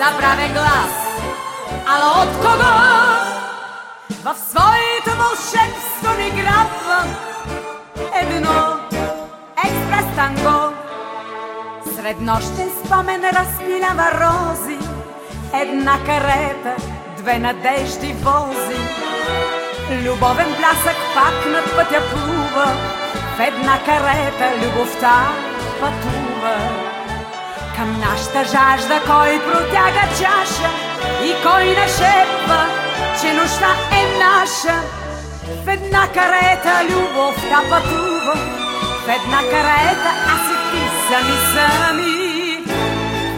забравен глас. Ала от кого? В своето вълшебство ни грабвам едно експрес танго. Сред нощен спомен разпилява рози, една карета, две надежди вози. Любовен плясък пак над пътя плува, в една карета любовта пътува. Към нашата жажда кой протяга чаша и кой нашепва, че нощта е наша. В една карета любовта пътува, в една карета аз и ти сами сами.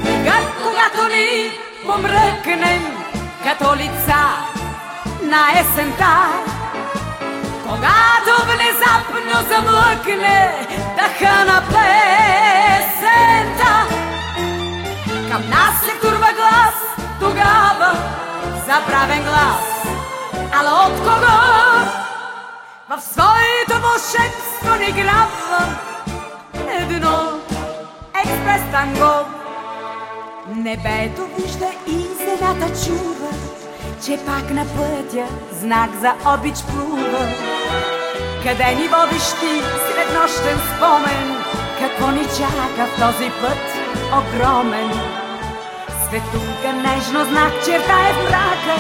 Мигът, когато ни помръкнем като лица на есента, когато внезапно замлъкне дъха на песента, към нас се турва глас, тогава забравен глас. Ала от кого? В своето вълшебство ни грабва едно експрес танго. Небето вижда и земята чува, че пак на пътя знак за обич плува. Къде ни водиш ти сред нощен спомен? Какво ни чака в този път огромен? Светулка нежно знак черта е в мрака,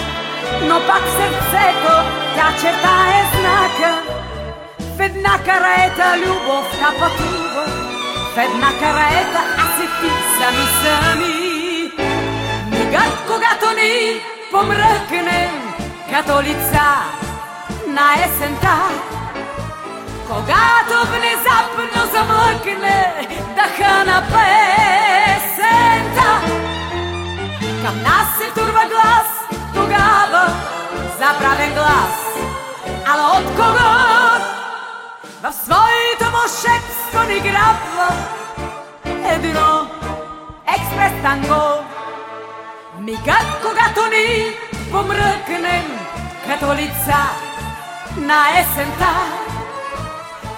но пак сърцето тя черта е знака. В една карета любовта пътува, в една карета аз и ти сами сами. Мигът, когато ни помръкнем като лица на есента, когато внезапно замлъкне дъха на песента, към нас се турва глас, тогава забравен глас. Ала от кого? В своето вълшебство ни грабва едно експрес танго. Мигът, когато ни помръкнем като лица на есента,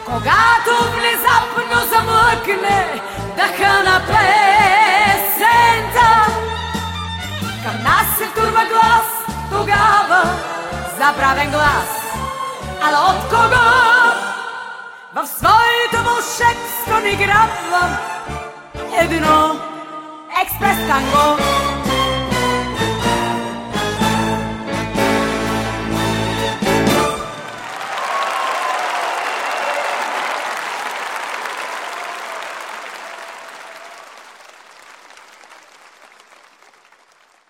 когато внезапно замлъкне дъха на песента, към нас се втурва глас, тогава забравен глас. Ала от кого? В своето вълшебство ни грабва едно експрес танго.